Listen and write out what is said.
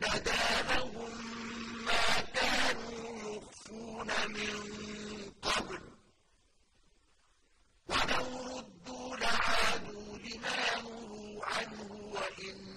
بَدَا لَهُم مَّا كَانُوا يُخْفُونَ مِن قَبْلُ ۚ. وَلَوْ رُدُّوا لَعَادُوا لِمَا نُهُوا عَنْهُ وَإِنَّ